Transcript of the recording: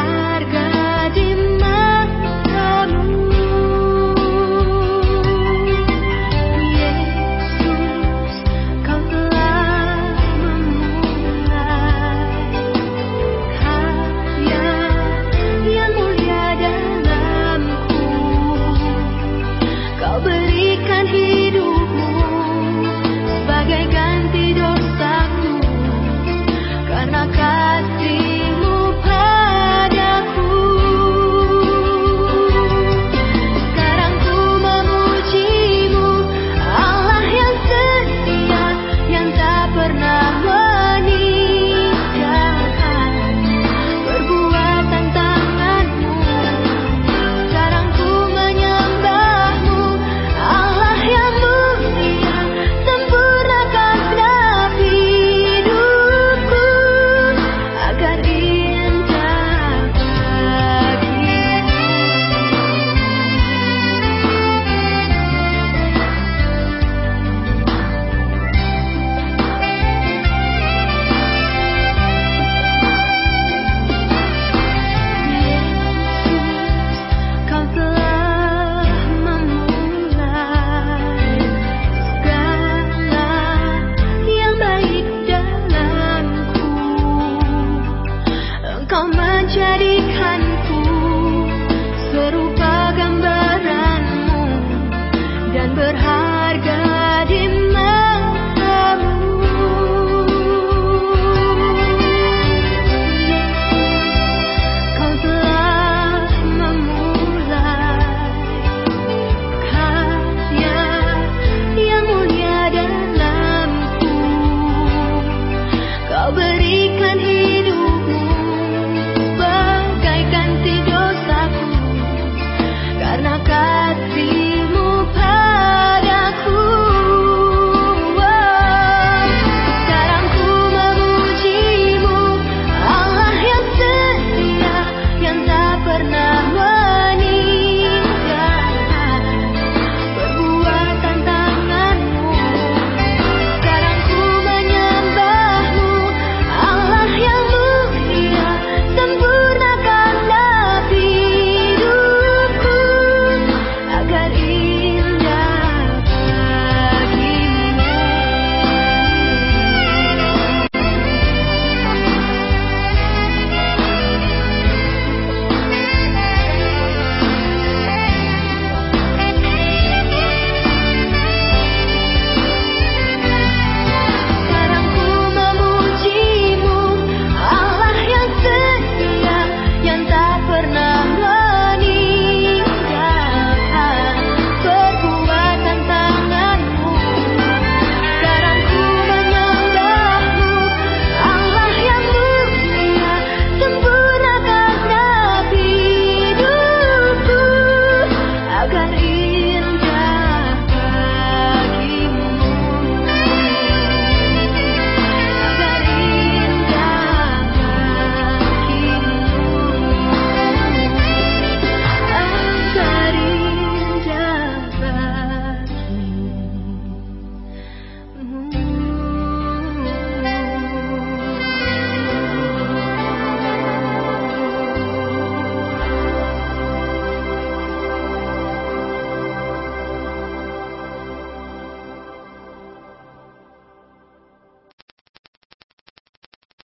carga. menjadikanku serupa gambaranmu dan berharga